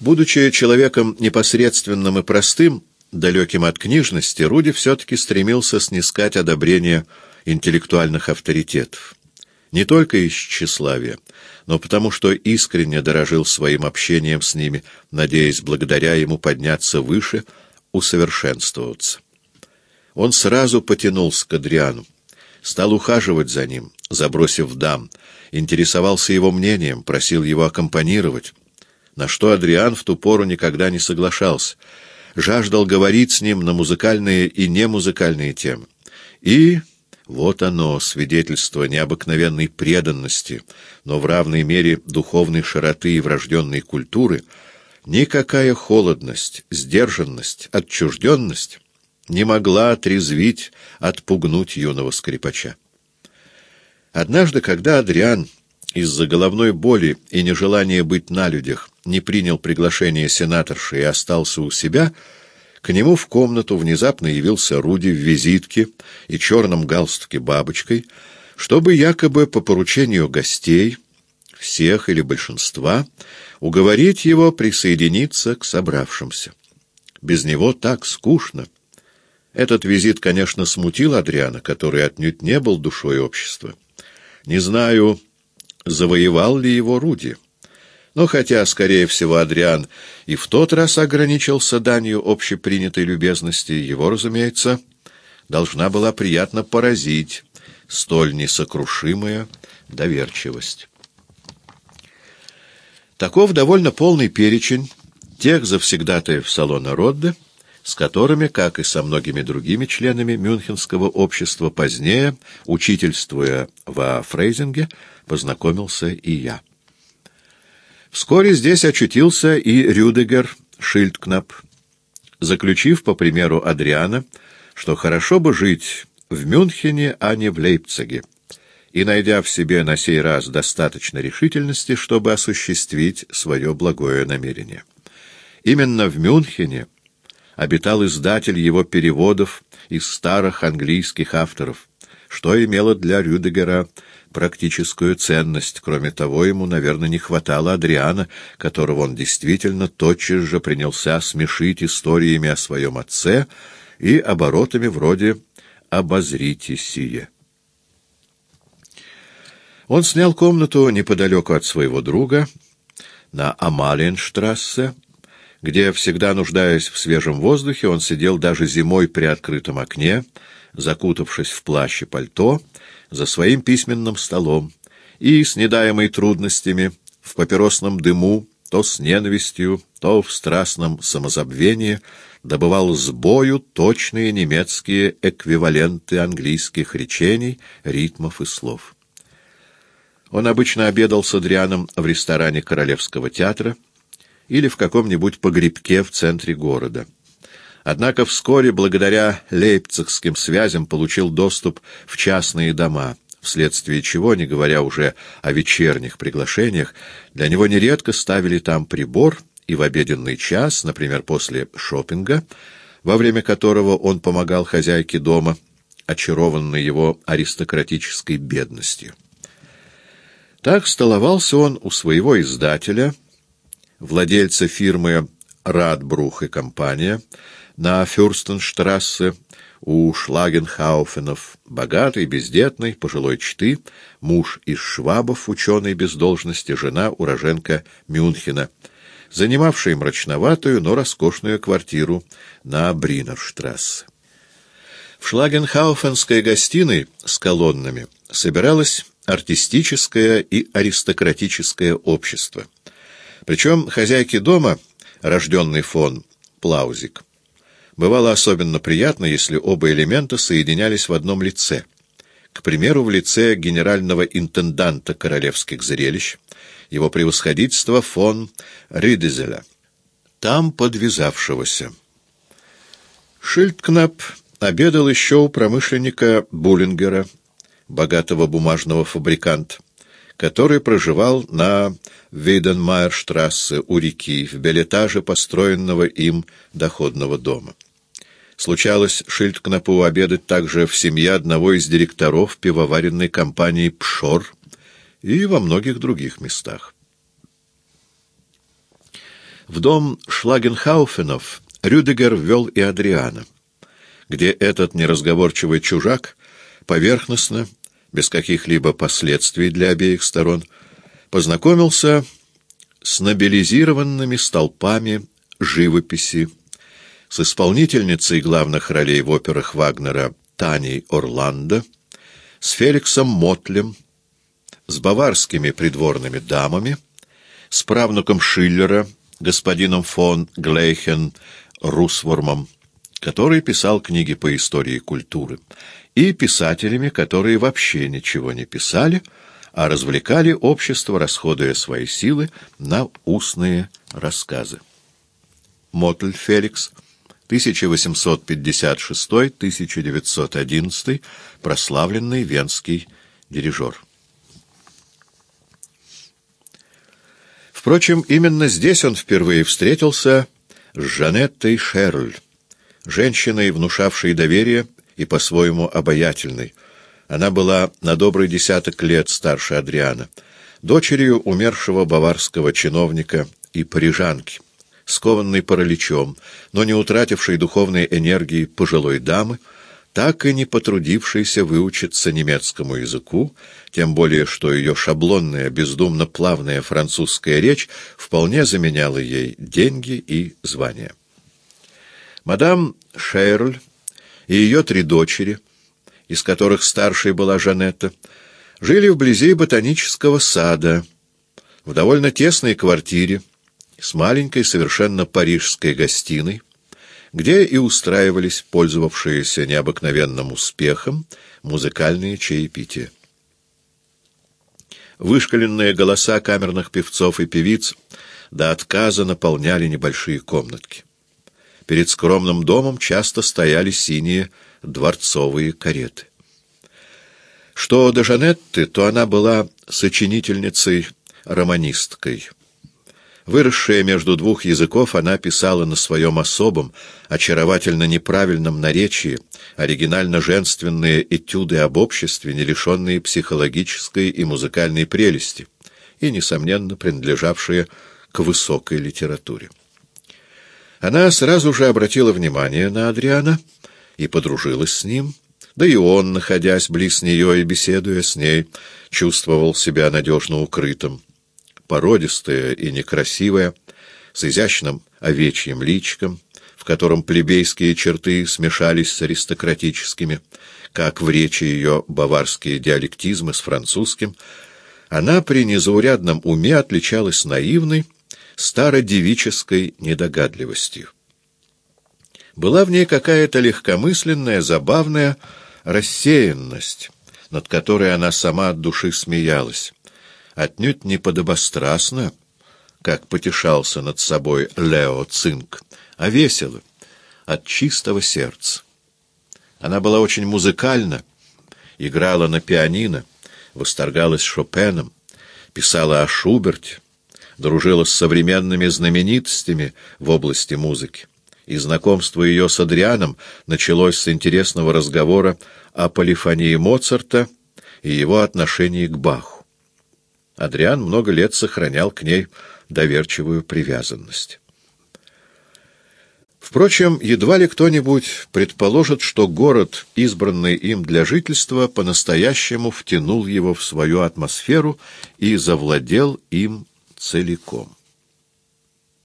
Будучи человеком непосредственным и простым, далеким от книжности, Руди все-таки стремился снискать одобрение интеллектуальных авторитетов. Не только из тщеславия, но потому что искренне дорожил своим общением с ними, надеясь благодаря ему подняться выше, усовершенствоваться. Он сразу потянулся к Адриану, стал ухаживать за ним, забросив дам, интересовался его мнением, просил его аккомпанировать, на что Адриан в ту пору никогда не соглашался, жаждал говорить с ним на музыкальные и немузыкальные темы. И вот оно, свидетельство необыкновенной преданности, но в равной мере духовной широты и врожденной культуры, никакая холодность, сдержанность, отчужденность не могла отрезвить, отпугнуть юного скрипача. Однажды, когда Адриан из-за головной боли и нежелания быть на людях не принял приглашение сенаторши и остался у себя, к нему в комнату внезапно явился Руди в визитке и черном галстуке бабочкой, чтобы якобы по поручению гостей, всех или большинства, уговорить его присоединиться к собравшимся. Без него так скучно. Этот визит, конечно, смутил Адриана, который отнюдь не был душой общества. Не знаю, завоевал ли его Руди. Но хотя, скорее всего, Адриан и в тот раз ограничился данью общепринятой любезности, его, разумеется, должна была приятно поразить столь несокрушимая доверчивость. Таков довольно полный перечень тех завсегдатаев салона Родде, с которыми, как и со многими другими членами Мюнхенского общества, позднее, учительствуя во Фрейзинге, познакомился и я. Вскоре здесь очутился и Рюдегер Шильдкнап, заключив, по примеру Адриана, что хорошо бы жить в Мюнхене, а не в Лейпциге, и найдя в себе на сей раз достаточно решительности, чтобы осуществить свое благое намерение. Именно в Мюнхене обитал издатель его переводов из старых английских авторов, что имело для Рюдегера практическую ценность. Кроме того, ему, наверное, не хватало Адриана, которого он действительно тотчас же принялся смешить историями о своем отце и оборотами вроде «обозрите сие». Он снял комнату неподалеку от своего друга на Амалиенштрассе, где, всегда нуждаясь в свежем воздухе, он сидел даже зимой при открытом окне, закутавшись в плащ и пальто, за своим письменным столом и, с недаемой трудностями, в папиросном дыму, то с ненавистью, то в страстном самозабвении, добывал с бою точные немецкие эквиваленты английских речений, ритмов и слов. Он обычно обедал с Адрианом в ресторане Королевского театра или в каком-нибудь погребке в центре города. Однако вскоре, благодаря лейпцигским связям, получил доступ в частные дома, вследствие чего, не говоря уже о вечерних приглашениях, для него нередко ставили там прибор, и в обеденный час, например, после шопинга, во время которого он помогал хозяйке дома, очарованной его аристократической бедностью. Так столовался он у своего издателя, владельца фирмы «Радбрух и компания», на Фюрстенштрассе у Шлагенхауфенов, богатый, бездетный, пожилой чты, муж из Швабов, ученый без должности, жена уроженка Мюнхена, занимавший мрачноватую, но роскошную квартиру на Бринерштрассе. В Шлагенхауфенской гостиной с колоннами собиралось артистическое и аристократическое общество. Причем хозяйки дома, рожденный фон Плаузик, бывало особенно приятно, если оба элемента соединялись в одном лице. К примеру, в лице генерального интенданта королевских зрелищ, его превосходительства фон Ридезеля, там подвязавшегося. Шильдкнап обедал еще у промышленника Буллингера, богатого бумажного фабриканта, который проживал на Вейденмайерштрассе у реки, в билетаже построенного им доходного дома. Случалось Шильдкнапу обедать также в семье одного из директоров пивоваренной компании «Пшор» и во многих других местах. В дом Шлагенхауфенов Рюдегер ввел и Адриана, где этот неразговорчивый чужак поверхностно, без каких-либо последствий для обеих сторон, познакомился с нобилизированными столпами живописи, с исполнительницей главных ролей в операх Вагнера Таней Орландо, с Феликсом Мотлем, с баварскими придворными дамами, с правнуком Шиллера, господином фон Глейхен Русвормом, который писал книги по истории культуры, и писателями, которые вообще ничего не писали, а развлекали общество, расходуя свои силы на устные рассказы. Мотль Феликс, 1856-1911, прославленный венский дирижер. Впрочем, именно здесь он впервые встретился с Жанеттой Шерль, женщиной, внушавшей доверие и по-своему обаятельной. Она была на добрый десяток лет старше Адриана, дочерью умершего баварского чиновника и парижанки, скованной параличом, но не утратившей духовной энергии пожилой дамы, так и не потрудившейся выучиться немецкому языку, тем более что ее шаблонная, бездумно плавная французская речь вполне заменяла ей деньги и звания. Мадам Шейрль и ее три дочери, из которых старшей была Жанетта, жили вблизи ботанического сада, в довольно тесной квартире, с маленькой совершенно парижской гостиной, где и устраивались пользовавшиеся необыкновенным успехом музыкальные чаепития. Вышкаленные голоса камерных певцов и певиц до отказа наполняли небольшие комнатки. Перед скромным домом часто стояли синие дворцовые кареты. Что до Жанетты, то она была сочинительницей-романисткой — Выросшая между двух языков, она писала на своем особом, очаровательно неправильном наречии, оригинально женственные этюды об обществе, не лишенные психологической и музыкальной прелести, и, несомненно, принадлежавшие к высокой литературе. Она сразу же обратила внимание на Адриана и подружилась с ним, да и он, находясь близ нее и беседуя с ней, чувствовал себя надежно укрытым. Породистая и некрасивая, с изящным овечьим личиком, в котором плебейские черты смешались с аристократическими, как в речи ее баварские диалектизмы с французским, она при незаурядном уме отличалась наивной, стародевической недогадливостью. Была в ней какая-то легкомысленная, забавная рассеянность, над которой она сама от души смеялась отнюдь не подобострастно, как потешался над собой Лео Цинк, а весело, от чистого сердца. Она была очень музыкальна, играла на пианино, восторгалась Шопеном, писала о Шуберте, дружила с современными знаменитостями в области музыки. И знакомство ее с Адрианом началось с интересного разговора о полифонии Моцарта и его отношении к Баху. Адриан много лет сохранял к ней доверчивую привязанность. Впрочем, едва ли кто-нибудь предположит, что город, избранный им для жительства, по-настоящему втянул его в свою атмосферу и завладел им целиком.